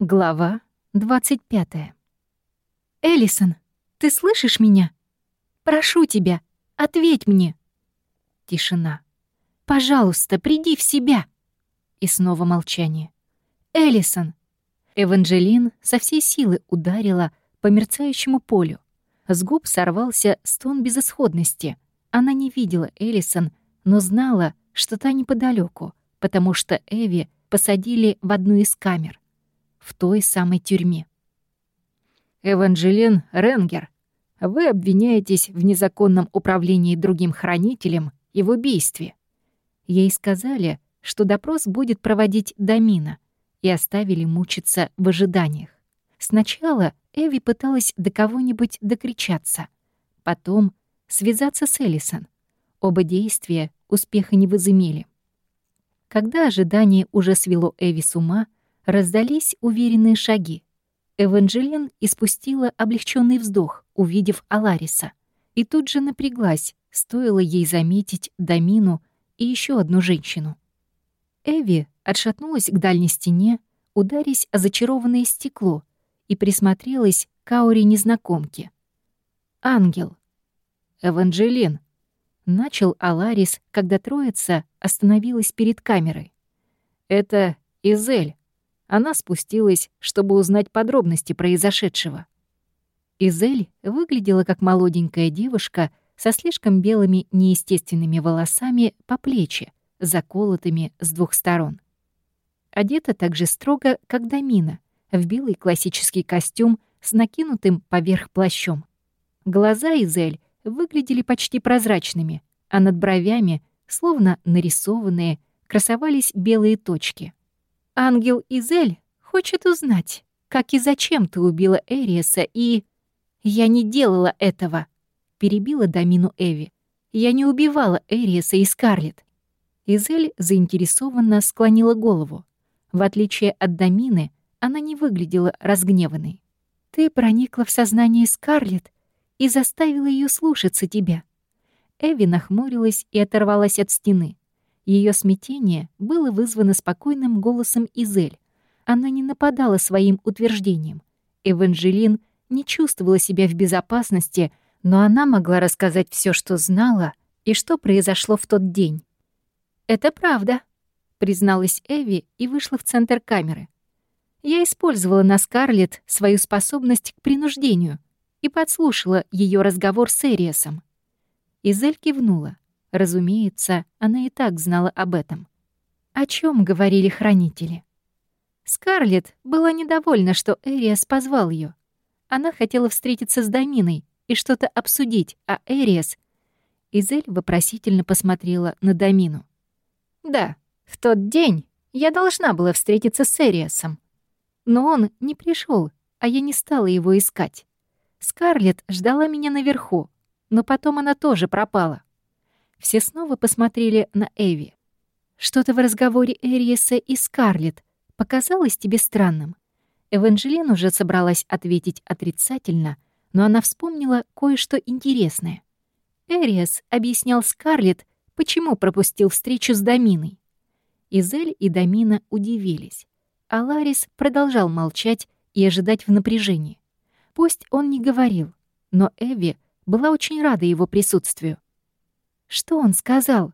Глава 25. «Эллисон, ты слышишь меня? Прошу тебя, ответь мне!» Тишина. «Пожалуйста, приди в себя!» И снова молчание. «Эллисон!» Эванжелин со всей силы ударила по мерцающему полю. С губ сорвался стон безысходности. Она не видела Эллисон, но знала, что та неподалеку, потому что Эви посадили в одну из камер — в той самой тюрьме. «Эванжелин Ренгер, вы обвиняетесь в незаконном управлении другим хранителем и в убийстве». Ей сказали, что допрос будет проводить Дамина, и оставили мучиться в ожиданиях. Сначала Эви пыталась до кого-нибудь докричаться, потом связаться с Эллисон. Оба действия успеха не возымели. Когда ожидание уже свело Эви с ума, Раздались уверенные шаги. Эванжелин испустила облегченный вздох, увидев Алариса, и тут же напряглась, стоило ей заметить Дамину и еще одну женщину. Эви отшатнулась к дальней стене, ударясь о зачарованное стекло, и присмотрелась к ауре незнакомки. «Ангел». «Эванжелин», — начал Аларис, когда троица остановилась перед камерой. «Это Изель, она спустилась, чтобы узнать подробности произошедшего. Изель выглядела как молоденькая девушка со слишком белыми неестественными волосами по плечи, заколотыми с двух сторон. Одета так же строго, как Дамина, в белый классический костюм с накинутым поверх плащом. Глаза Изель выглядели почти прозрачными, а над бровями, словно нарисованные, красовались белые точки — Ангел Изель хочет узнать, как и зачем ты убила Эриеса и... Я не делала этого, перебила Дамину Эви. Я не убивала Эриеса и Скарлетт. Изель заинтересованно склонила голову. В отличие от Дамины, она не выглядела разгневанной. Ты проникла в сознание Скарлетт и заставила ее слушаться тебя. Эви нахмурилась и оторвалась от стены. Ее смятение было вызвано спокойным голосом Изель. Она не нападала своим утверждением. Эванжелин не чувствовала себя в безопасности, но она могла рассказать все, что знала и что произошло в тот день. «Это правда», — призналась Эви и вышла в центр камеры. Я использовала на Скарлетт свою способность к принуждению и подслушала ее разговор с Эриасом. Изель кивнула. Разумеется, она и так знала об этом. О чем говорили хранители? Скарлетт была недовольна, что Эриас позвал ее. Она хотела встретиться с Даминой и что-то обсудить, а Эриас... Изель вопросительно посмотрела на Дамину. «Да, в тот день я должна была встретиться с Эриасом. Но он не пришел, а я не стала его искать. Скарлетт ждала меня наверху, но потом она тоже пропала. Все снова посмотрели на Эви. «Что-то в разговоре Эриеса и Скарлетт показалось тебе странным?» Эванжелин уже собралась ответить отрицательно, но она вспомнила кое-что интересное. Эриас объяснял Скарлетт, почему пропустил встречу с Даминой. Изель и Дамина удивились, а Ларис продолжал молчать и ожидать в напряжении. Пусть он не говорил, но Эви была очень рада его присутствию. Что он сказал?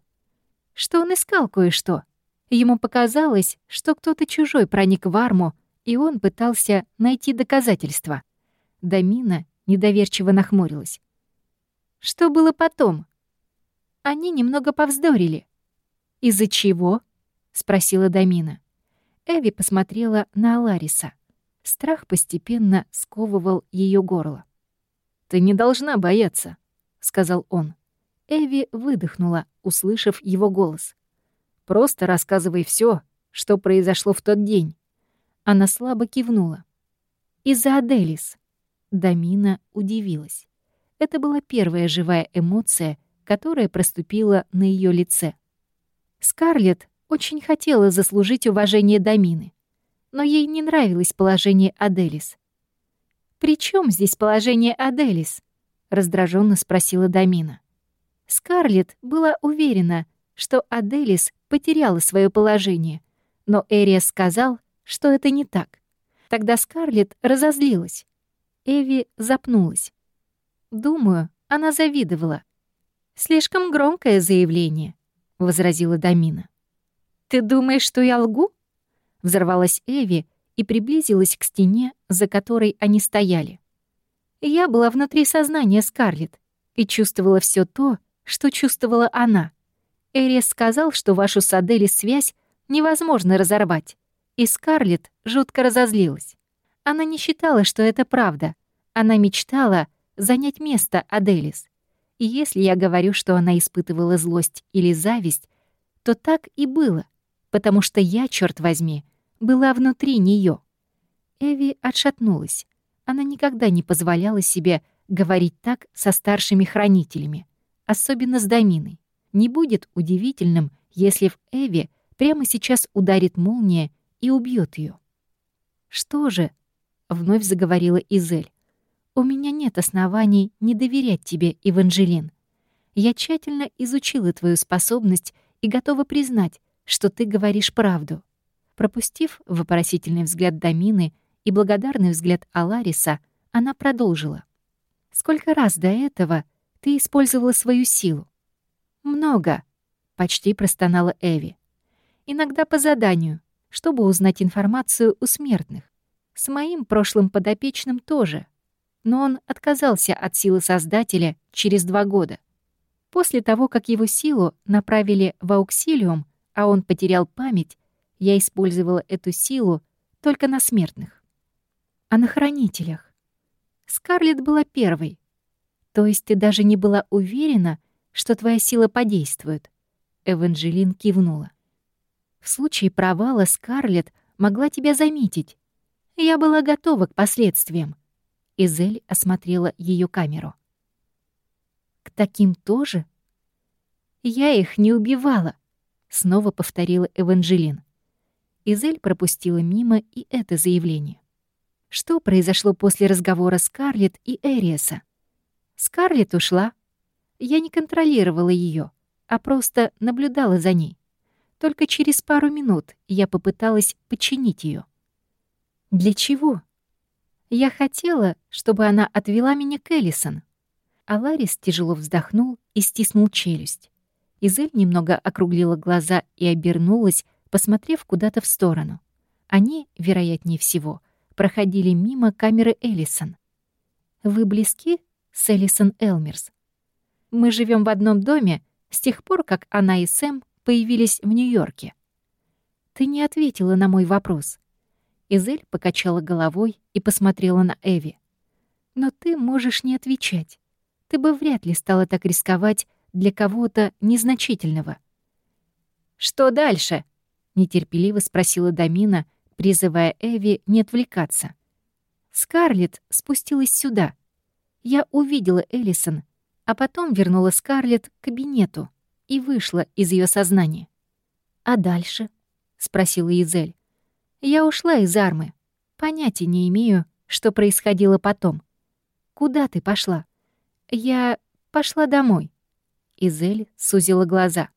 Что он искал кое-что. Ему показалось, что кто-то чужой проник в арму, и он пытался найти доказательства. Дамина недоверчиво нахмурилась. Что было потом? Они немного повздорили. «Из-за чего?» — спросила Дамина. Эви посмотрела на Алариса. Страх постепенно сковывал ее горло. «Ты не должна бояться», — сказал он. Эви выдохнула, услышав его голос. «Просто рассказывай все, что произошло в тот день». Она слабо кивнула. «Из-за Аделис». Дамина удивилась. Это была первая живая эмоция, которая проступила на ее лице. Скарлетт очень хотела заслужить уважение Дамины, но ей не нравилось положение Аделис. «При чем здесь положение Аделис?» — раздраженно спросила Дамина. Скарлетт была уверена, что Аделис потеряла свое положение, но Эриас сказал, что это не так. Тогда Скарлетт разозлилась. Эви запнулась. Думаю, она завидовала. «Слишком громкое заявление», — возразила Дамина. «Ты думаешь, что я лгу?» Взорвалась Эви и приблизилась к стене, за которой они стояли. Я была внутри сознания Скарлетт и чувствовала все то, что чувствовала она. Эрис сказал, что вашу с Адели связь невозможно разорвать, и Скарлетт жутко разозлилась. Она не считала, что это правда. Она мечтала занять место Аделис. И если я говорю, что она испытывала злость или зависть, то так и было, потому что я, черт возьми, была внутри нее. Эви отшатнулась. Она никогда не позволяла себе говорить так со старшими хранителями, особенно с Даминой. Не будет удивительным, если в Эви прямо сейчас ударит молния и убьет ее. «Что же?» — вновь заговорила Изель. «У меня нет оснований не доверять тебе, Эванжелин. Я тщательно изучила твою способность и готова признать, что ты говоришь правду». Пропустив вопросительный взгляд Дамины и благодарный взгляд Алариса, она продолжила. «Сколько раз до этого ты использовала свою силу?» «Много», — почти простонала Эви. «Иногда по заданию, чтобы узнать информацию у смертных. С моим прошлым подопечным тоже. Но он отказался от силы Создателя через два года. После того, как его силу направили в ауксилиум, а он потерял память, я использовала эту силу только на смертных. А на хранителях? Скарлетт была первой. То есть ты даже не была уверена, что твоя сила подействует? Эванжелин кивнула. В случае провала Скарлетт могла тебя заметить. Я была готова к последствиям. Изель осмотрела ее камеру. К таким тоже? Я их не убивала, снова повторила Эванжелин. Изель пропустила мимо и это заявление. Что произошло после разговора Скарлетт и Эриеса? Скарлетт ушла. Я не контролировала ее, а просто наблюдала за ней. Только через пару минут я попыталась подчинить ее. Для чего? Я хотела, чтобы она отвела меня к Эллисон. А Ларис тяжело вздохнул и стиснул челюсть. Изель немного округлила глаза и обернулась, посмотрев куда-то в сторону. Они, вероятнее всего, проходили мимо камеры Эллисон. «Вы близки с Эллисон Элмерс? Мы живем в одном доме с тех пор, как она и Сэм появились в Нью-Йорке». «Ты не ответила на мой вопрос». Изель покачала головой и посмотрела на Эви. «Но ты можешь не отвечать. Ты бы вряд ли стала так рисковать для кого-то незначительного». «Что дальше?» — нетерпеливо спросила Дамина, призывая Эви не отвлекаться. Скарлетт спустилась сюда. Я увидела Эллисон, а потом вернула Скарлетт к кабинету и вышла из ее сознания. «А дальше?» — спросила Изель. «Я ушла из армы. Понятия не имею, что происходило потом. Куда ты пошла?» «Я пошла домой». Изель сузила глаза.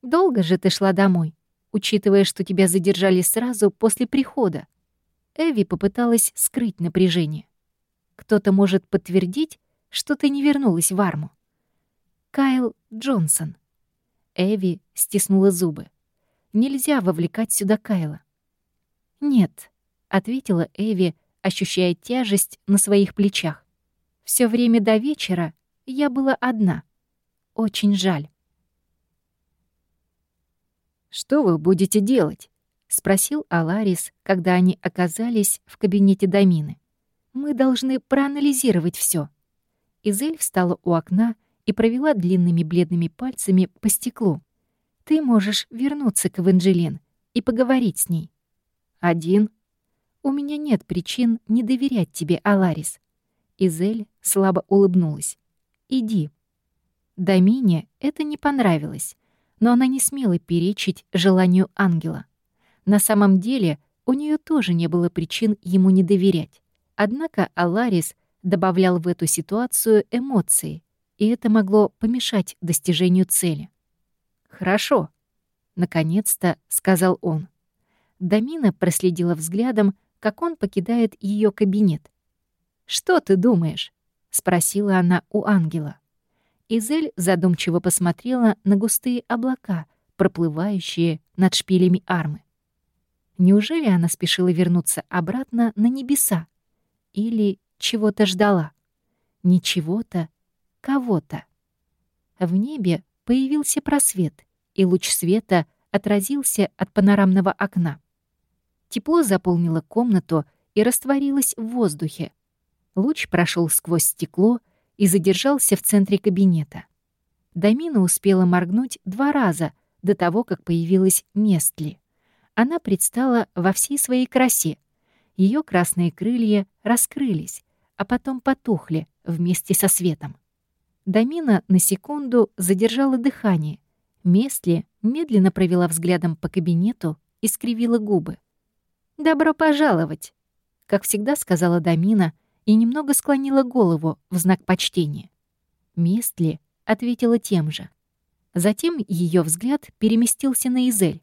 «Долго же ты шла домой?» учитывая, что тебя задержали сразу после прихода. Эви попыталась скрыть напряжение. Кто-то может подтвердить, что ты не вернулась в арму. Кайл Джонсон. Эви стиснула зубы. Нельзя вовлекать сюда Кайла. «Нет», — ответила Эви, ощущая тяжесть на своих плечах. Все время до вечера я была одна. Очень жаль». «Что вы будете делать?» — спросил Аларис, когда они оказались в кабинете Дамины. «Мы должны проанализировать все. Изель встала у окна и провела длинными бледными пальцами по стеклу. «Ты можешь вернуться к Эванжелин и поговорить с ней». «Один?» «У меня нет причин не доверять тебе, Аларис». Изель слабо улыбнулась. «Иди». Дамине это не понравилось но она не смела перечить желанию ангела. На самом деле у нее тоже не было причин ему не доверять. Однако Аларис добавлял в эту ситуацию эмоции, и это могло помешать достижению цели. «Хорошо», — наконец-то сказал он. Дамина проследила взглядом, как он покидает ее кабинет. «Что ты думаешь?» — спросила она у ангела. Изель задумчиво посмотрела на густые облака, проплывающие над шпилями армы. Неужели она спешила вернуться обратно на небеса? Или чего-то ждала? Не чего-то, кого-то. В небе появился просвет, и луч света отразился от панорамного окна. Тепло заполнило комнату и растворилось в воздухе. Луч прошел сквозь стекло и задержался в центре кабинета. Дамина успела моргнуть два раза до того, как появилась Местли. Она предстала во всей своей красе. Ее красные крылья раскрылись, а потом потухли вместе со светом. Дамина на секунду задержала дыхание. Местли медленно провела взглядом по кабинету и скривила губы. «Добро пожаловать!» Как всегда сказала Дамина и немного склонила голову в знак почтения. Местли ответила тем же. Затем ее взгляд переместился на Изель.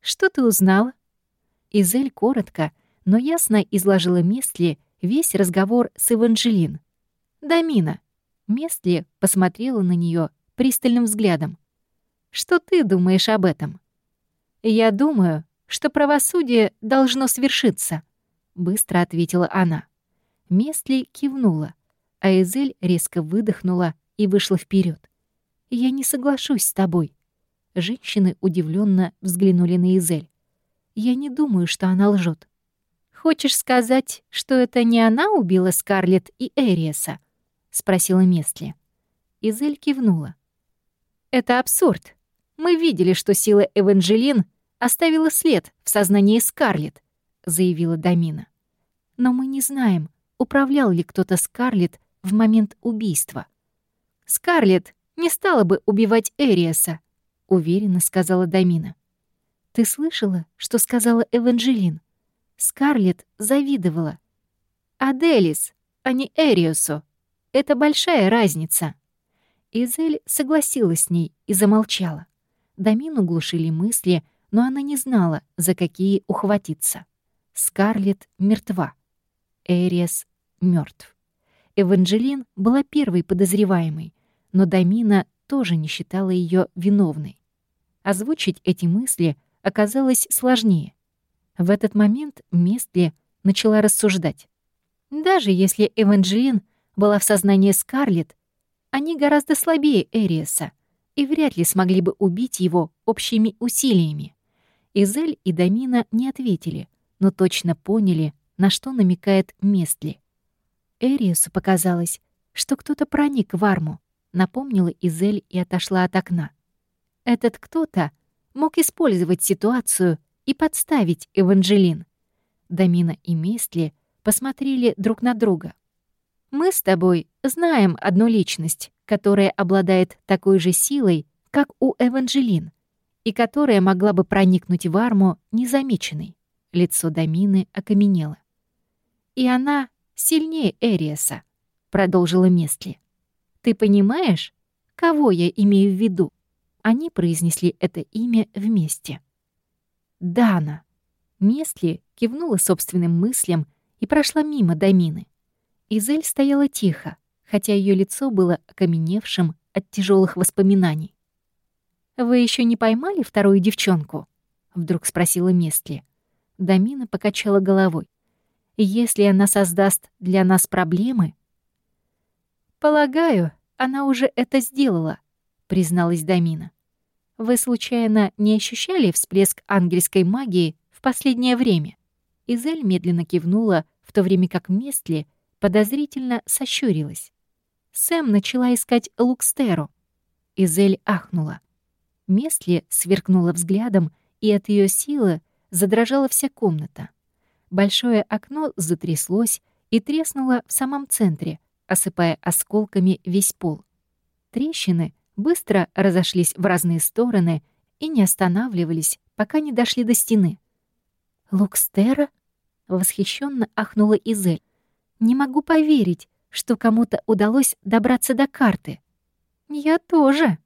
«Что ты узнала?» Изель коротко, но ясно изложила Местли весь разговор с Эванжелин. «Дамина, Местли посмотрела на нее пристальным взглядом. «Что ты думаешь об этом?» «Я думаю, что правосудие должно свершиться», — быстро ответила она. Местли кивнула, а Эзель резко выдохнула и вышла вперед. «Я не соглашусь с тобой». Женщины удивленно взглянули на Эзель. «Я не думаю, что она лжет. «Хочешь сказать, что это не она убила Скарлетт и Эриеса?» — спросила Местли. Изель кивнула. «Это абсурд. Мы видели, что сила Эванжелин оставила след в сознании Скарлетт», — заявила Дамина. «Но мы не знаем, управлял ли кто-то Скарлетт в момент убийства». «Скарлетт не стала бы убивать Эриаса», — уверенно сказала Дамина. «Ты слышала, что сказала Эванжелин? Скарлетт завидовала. Аделис, а не Эриусу. Это большая разница». Изель согласилась с ней и замолчала. Дамину глушили мысли, но она не знала, за какие ухватиться. Скарлетт мертва. Эриас мертв. Эванжелин была первой подозреваемой, но Дамина тоже не считала ее виновной. Озвучить эти мысли оказалось сложнее. В этот момент Местли начала рассуждать. Даже если Эванжелин была в сознании Скарлетт, они гораздо слабее Эриеса и вряд ли смогли бы убить его общими усилиями. Изель и Дамина не ответили, но точно поняли, на что намекает Местли. Эриесу показалось, что кто-то проник в арму, напомнила Изель и отошла от окна. Этот кто-то мог использовать ситуацию и подставить Эванжелин. Дамина и Местли посмотрели друг на друга — мы с тобой знаем одну личность, которая обладает такой же силой, как у Эванжелин, и которая могла бы проникнуть в арму незамеченной. Лицо Дамины окаменело. «И она сильнее Эриаса», — продолжила Местли. «Ты понимаешь, кого я имею в виду?» Они произнесли это имя вместе. «Дана». Местли кивнула собственным мыслям и прошла мимо Дамины. Изель стояла тихо, хотя ее лицо было окаменевшим от тяжелых воспоминаний. «Вы еще не поймали вторую девчонку?» — вдруг спросила Местли. Дамина покачала головой. «Если она создаст для нас проблемы...» «Полагаю, она уже это сделала», — призналась Дамина. «Вы, случайно, не ощущали всплеск ангельской магии в последнее время?» Изель медленно кивнула, в то время как Местли подозрительно сощурилась. Сэм начала искать Лукстеру. Изель ахнула. Местли сверкнула взглядом, и от ее силы задрожала вся комната. Большое окно затряслось и треснуло в самом центре, осыпая осколками весь пол. Трещины быстро разошлись в разные стороны и не останавливались, пока не дошли до стены. «Лукстера?» — восхищенно ахнула Изель. Не могу поверить, что кому-то удалось добраться до карты. Я тоже,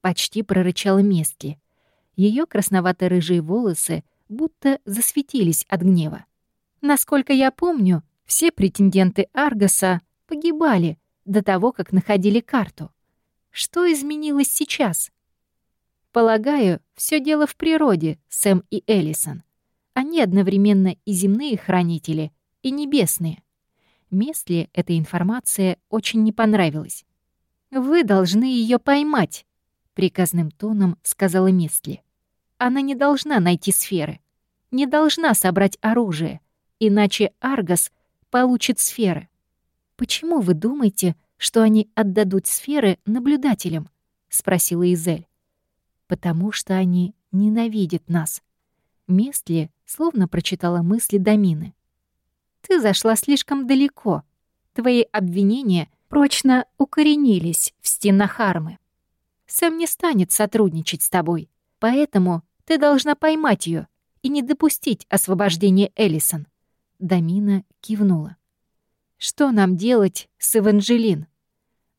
почти прорычала Местли. Ее красновато-рыжие волосы будто засветились от гнева. Насколько я помню, все претенденты Аргоса погибали до того, как находили карту. Что изменилось сейчас? Полагаю, все дело в природе, Сэм и Эллисон. Они одновременно и земные хранители, и небесные. Местли эта информация очень не понравилась. «Вы должны ее поймать», — приказным тоном сказала Местли. «Она не должна найти сферы, не должна собрать оружие, иначе Аргос получит сферы. Почему вы думаете, что они отдадут сферы наблюдателям?» — спросила Изель. «Потому что они ненавидят нас». Местли словно прочитала мысли Дамины. «Ты зашла слишком далеко. Твои обвинения прочно укоренились в стенах армы. Сэм не станет сотрудничать с тобой, поэтому ты должна поймать ее и не допустить освобождения Эллисон». Дамина кивнула. «Что нам делать с Эванжелин?»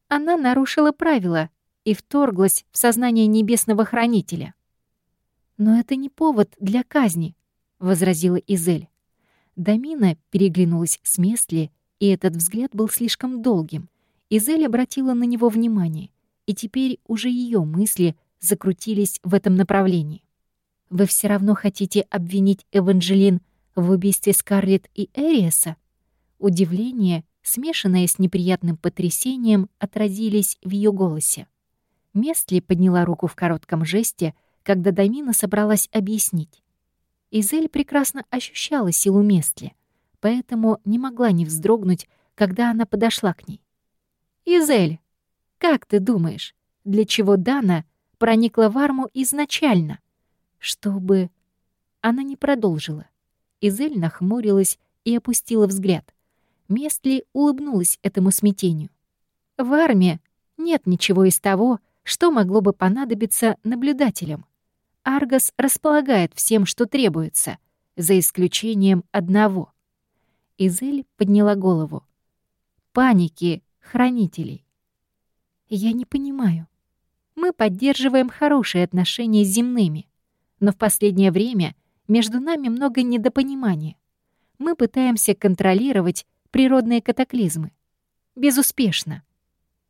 Она нарушила правила и вторглась в сознание Небесного Хранителя. «Но это не повод для казни», — возразила Изель. Дамина переглянулась с Местли, и этот взгляд был слишком долгим. Изель обратила на него внимание, и теперь уже ее мысли закрутились в этом направлении. «Вы все равно хотите обвинить Эванжелин в убийстве Скарлетт и Эриеса?» Удивление, смешанное с неприятным потрясением, отразились в ее голосе. Местли подняла руку в коротком жесте, когда Дамина собралась объяснить. Изель прекрасно ощущала силу Местли, поэтому не могла не вздрогнуть, когда она подошла к ней. «Изель, как ты думаешь, для чего Дана проникла в арму изначально?» «Чтобы...» Она не продолжила. Изель нахмурилась и опустила взгляд. Местли улыбнулась этому смятению. «В армии нет ничего из того, что могло бы понадобиться наблюдателям. Аргос располагает всем, что требуется, за исключением одного. Изель подняла голову. Паники хранителей. Я не понимаю. Мы поддерживаем хорошие отношения с земными, но в последнее время между нами много недопонимания. Мы пытаемся контролировать природные катаклизмы. Безуспешно.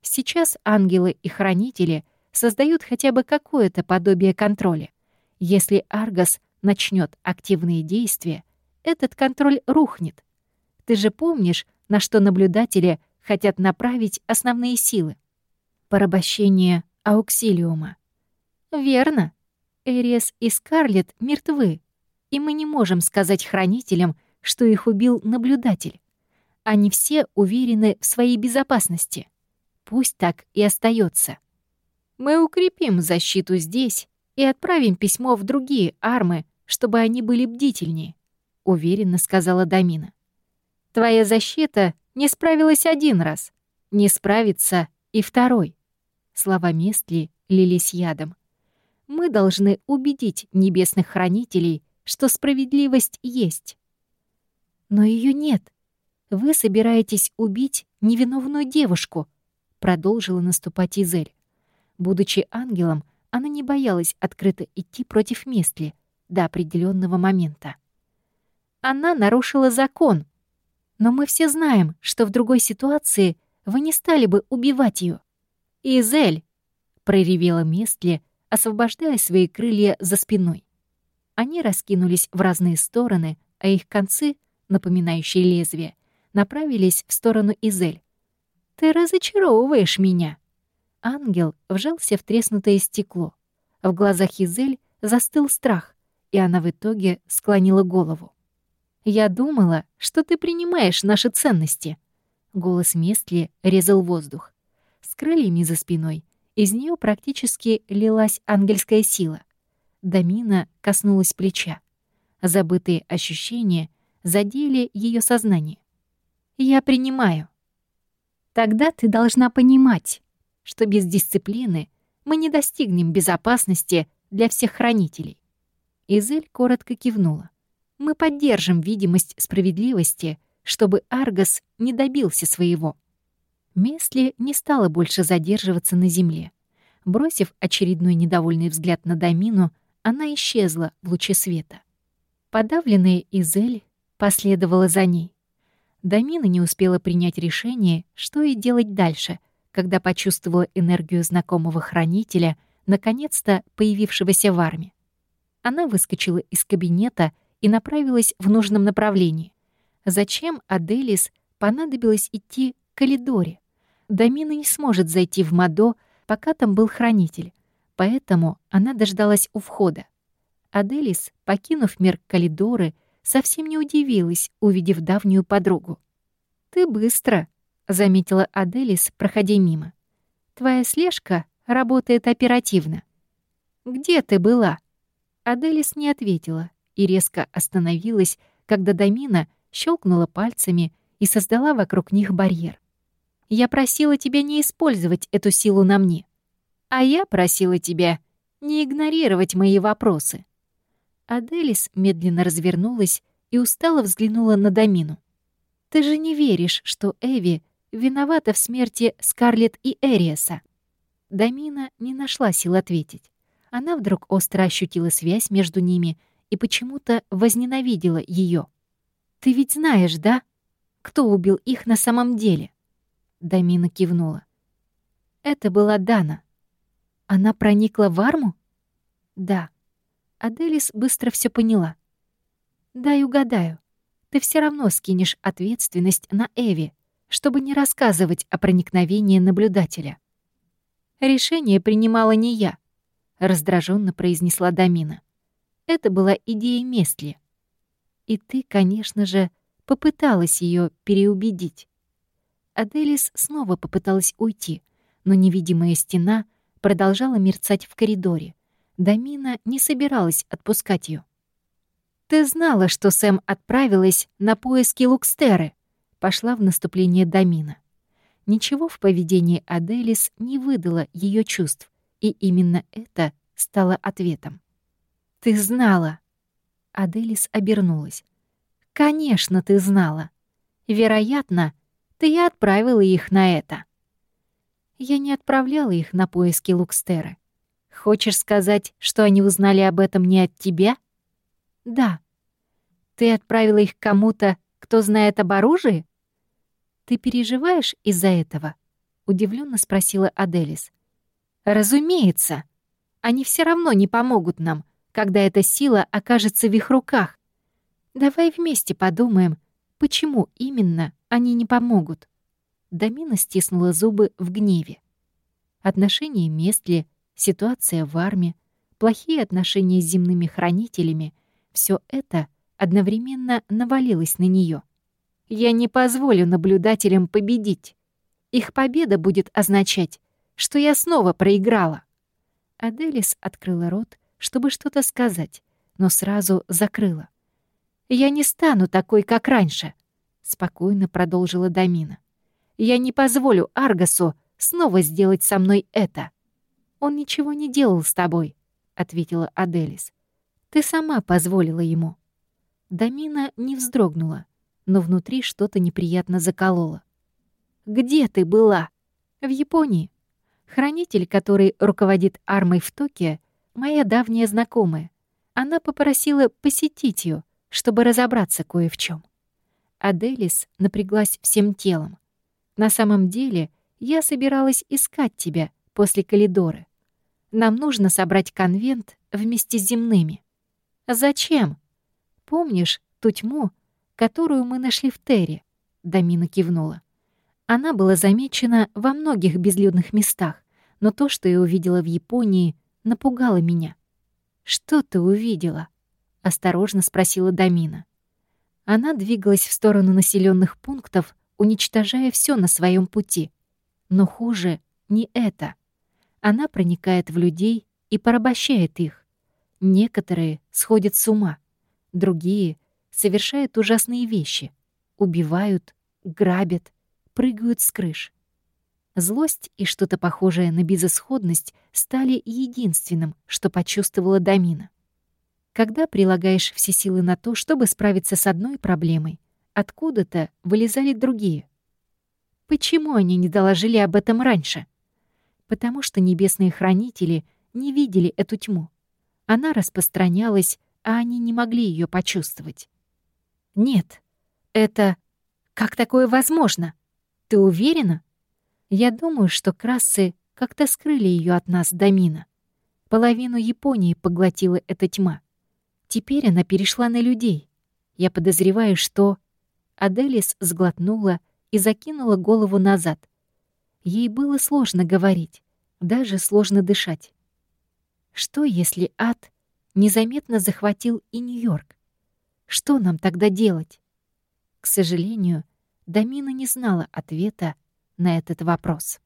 Сейчас ангелы и хранители создают хотя бы какое-то подобие контроля. Если Аргос начнет активные действия, этот контроль рухнет. Ты же помнишь, на что наблюдатели хотят направить основные силы? Порабощение Ауксилиума. Верно. Эриас и Скарлетт мертвы, и мы не можем сказать хранителям, что их убил наблюдатель. Они все уверены в своей безопасности. Пусть так и остается. Мы укрепим защиту здесь и отправим письмо в другие армы, чтобы они были бдительнее», — уверенно сказала Дамина. «Твоя защита не справилась один раз, не справится и второй». Слова Местли лились ядом. «Мы должны убедить небесных хранителей, что справедливость есть». «Но ее нет. Вы собираетесь убить невиновную девушку», — продолжила наступать Изель. Будучи ангелом, она не боялась открыто идти против Местли до определенного момента. Она нарушила закон. Но мы все знаем, что в другой ситуации вы не стали бы убивать ее. «Изель!» — проревела Местли, освобождая свои крылья за спиной. Они раскинулись в разные стороны, а их концы, напоминающие лезвие, направились в сторону Изель. «Ты разочаровываешь меня!» Ангел вжался в треснутое стекло. В глазах Изель застыл страх, и она в итоге склонила голову. «Я думала, что ты принимаешь наши ценности». Голос Местли резал воздух. С крыльями за спиной из нее практически лилась ангельская сила. Дамина коснулась плеча. Забытые ощущения задели ее сознание. «Я принимаю». «Тогда ты должна понимать, что без дисциплины мы не достигнем безопасности для всех хранителей. Изель коротко кивнула. Мы поддержим видимость справедливости, чтобы Аргос не добился своего. Месли не стала больше задерживаться на земле. Бросив очередной недовольный взгляд на Дамину, она исчезла в луче света. Подавленная Изель последовала за ней. Дамина не успела принять решение, что ей делать дальше, когда почувствовала энергию знакомого хранителя, наконец-то появившегося в армии. Она выскочила из кабинета и направилась в нужном направлении. Зачем Аделис понадобилось идти к коридоре? Дамина не сможет зайти в Мадо, пока там был хранитель, поэтому она дождалась у входа. Аделис, покинув мир Калидоры, совсем не удивилась, увидев давнюю подругу. «Ты быстро», — заметила Аделис, проходя мимо. «Твоя слежка работает оперативно». «Где ты была?» Аделис не ответила и резко остановилась, когда Дамина щелкнула пальцами и создала вокруг них барьер. «Я просила тебя не использовать эту силу на мне, а я просила тебя не игнорировать мои вопросы». Аделис медленно развернулась и устало взглянула на Дамину. «Ты же не веришь, что Эви виновата в смерти Скарлетт и Эриаса?» Дамина не нашла сил ответить. Она вдруг остро ощутила связь между ними и почему-то возненавидела ее. «Ты ведь знаешь, да? Кто убил их на самом деле?» Дамина кивнула. «Это была Дана. Она проникла в арму?» «Да». Аделис быстро все поняла. «Дай угадаю. Ты все равно скинешь ответственность на Эви, чтобы не рассказывать о проникновении наблюдателя». «Решение принимала не я», — раздраженно произнесла Дамина. «Это была идея Местли. И ты, конечно же, попыталась ее переубедить». Аделис снова попыталась уйти, но невидимая стена продолжала мерцать в коридоре, Дамина не собиралась отпускать ее. «Ты знала, что Сэм отправилась на поиски Лукстеры», — пошла в наступление Дамина. Ничего в поведении Аделис не выдало ее чувств, и именно это стало ответом. «Ты знала!» Аделис обернулась. «Конечно, ты знала. Вероятно, ты и отправила их на это». Я не отправляла их на поиски Лукстеры. Хочешь сказать, что они узнали об этом не от тебя? Да. Ты отправила их кому-то, кто знает об оружии? Ты переживаешь из-за этого? Удивленно спросила Аделис. Разумеется. Они все равно не помогут нам, когда эта сила окажется в их руках. Давай вместе подумаем, почему именно они не помогут. Дамина стиснула зубы в гневе. Отношения Местли ситуация в армии, плохие отношения с земными хранителями — все это одновременно навалилось на нее. Я не позволю наблюдателям победить. Их победа будет означать, что я снова проиграла. Аделис открыла рот, чтобы что-то сказать, но сразу закрыла. «Я не стану такой, как раньше», — спокойно продолжила Дамина. «Я не позволю Аргасу снова сделать со мной это». «Он ничего не делал с тобой», — ответила Аделис. «Ты сама позволила ему». Дамина не вздрогнула, но внутри что-то неприятно закололо. «Где ты была?» «В Японии. Хранитель, который руководит армой в Токио, моя давняя знакомая. Она попросила посетить ее, чтобы разобраться кое в чем. Аделис напряглась всем телом. «На самом деле я собиралась искать тебя после коридора. Нам нужно собрать конвент вместе с земными. Зачем? Помнишь ту тьму, которую мы нашли в Терре? Дамина кивнула. Она была замечена во многих безлюдных местах, но то, что я увидела в Японии, напугало меня. «Что ты увидела?» — осторожно спросила Дамина. Она двигалась в сторону населенных пунктов, уничтожая все на своем пути. Но хуже не это — она проникает в людей и порабощает их. Некоторые сходят с ума, другие совершают ужасные вещи, убивают, грабят, прыгают с крыш. Злость и что-то похожее на безысходность стали единственным, что почувствовала Дамина. Когда прилагаешь все силы на то, чтобы справиться с одной проблемой, откуда-то вылезали другие. Почему они не доложили об этом раньше? Потому что небесные хранители не видели эту тьму. Она распространялась, а они не могли ее почувствовать. Нет, это... Как такое возможно? Ты уверена? Я думаю, что красы как-то скрыли ее от нас до мина. Половину Японии поглотила эта тьма. Теперь она перешла на людей. Я подозреваю, что... Аделис сглотнула и закинула голову назад. Ей было сложно говорить, даже сложно дышать. Что, если ад незаметно захватил и Нью-Йорк? Что нам тогда делать? К сожалению, Дамина не знала ответа на этот вопрос.